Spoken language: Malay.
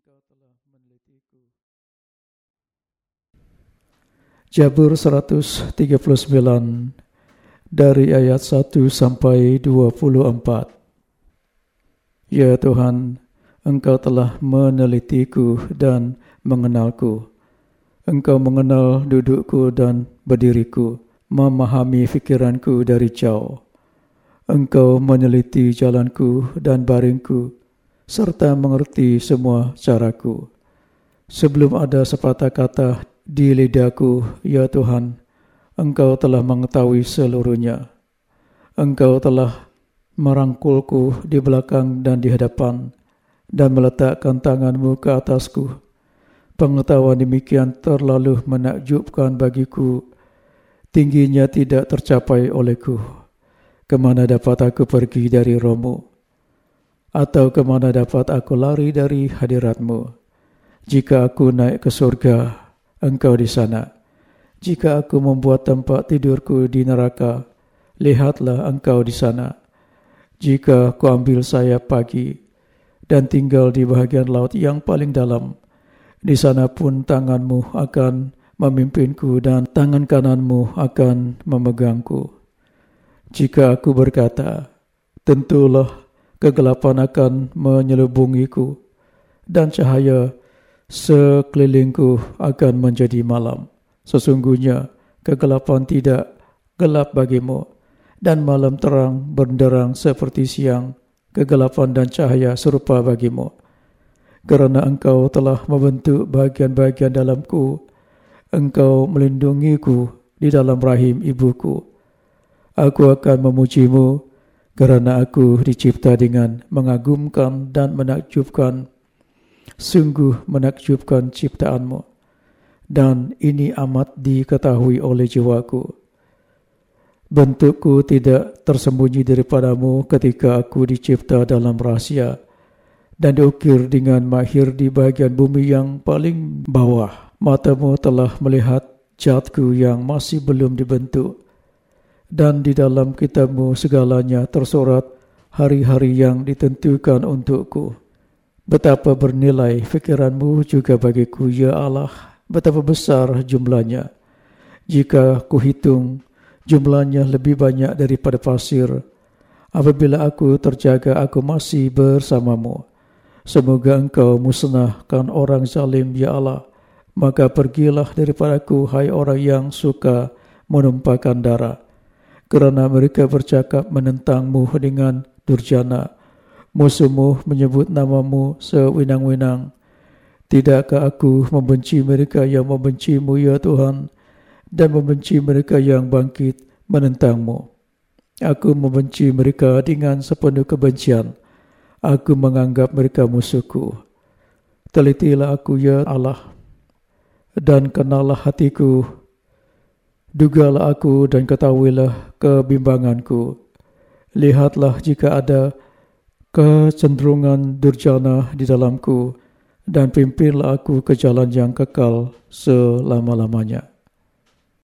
engkau telah menelitiku. Jabur 139 dari ayat 1 sampai 24. Ya Tuhan, Engkau telah menelitiku dan mengenalku. Engkau mengenal dudukku dan berdiriku, memahami fikiranku dari jauh. Engkau meneliti jalanku dan baringku, serta mengerti semua caraku. Sebelum ada sepatah kata di lidahku, ya Tuhan, Engkau telah mengetahui seluruhnya. Engkau telah merangkulku di belakang dan di hadapan, dan meletakkan tanganmu ke atasku. Pengetahuan demikian terlalu menakjubkan bagiku. Tingginya tidak tercapai olehku. Kemana dapat aku pergi dari romu? Atau kemana dapat aku lari dari hadiratmu? Jika aku naik ke surga, engkau di sana. Jika aku membuat tempat tidurku di neraka, lihatlah engkau di sana. Jika aku ambil sayap pagi, dan tinggal di bahagian laut yang paling dalam. Di sana pun tanganmu akan memimpinku dan tangan kananmu akan memegangku. Jika aku berkata, tentulah kegelapan akan menyelubungiku dan cahaya sekelilingku akan menjadi malam. Sesungguhnya kegelapan tidak gelap bagimu dan malam terang benderang seperti siang kegelapan dan cahaya serupa bagimu. Kerana engkau telah membentuk bagian-bagian dalamku, engkau melindungiku di dalam rahim ibuku. Aku akan memujimu kerana aku dicipta dengan mengagumkan dan menakjubkan. Sungguh menakjubkan ciptaanmu. Dan ini amat diketahui oleh jiwaku. Bentukku tidak tersembunyi daripadamu ketika aku dicipta dalam rahsia dan diukir dengan mahir di bahagian bumi yang paling bawah. Matamu telah melihat jatku yang masih belum dibentuk dan di dalam kitabmu segalanya tersorat hari-hari yang ditentukan untukku. Betapa bernilai fikiranmu juga bagiku, ya Allah. Betapa besar jumlahnya. Jika kuhitung jumlahnya lebih banyak daripada pasir. Apabila aku terjaga, aku masih bersamamu. Semoga engkau musnahkan orang zalim, Ya Allah. Maka pergilah daripada aku, hai orang yang suka menumpahkan darah. Kerana mereka bercakap menentangmu dengan durjana. Musuhmu menyebut namamu sewinang-winang. Tidakkah aku membenci mereka yang membencimu, Ya Tuhan? dan membenci mereka yang bangkit menentangmu. Aku membenci mereka dengan sepenuh kebencian. Aku menganggap mereka musuhku. Telitilah aku, ya Allah, dan kenalah hatiku. Dugalah aku dan ketahuilah kebimbanganku. Lihatlah jika ada kecenderungan durjana di dalamku dan pimpinlah aku ke jalan yang kekal selama-lamanya.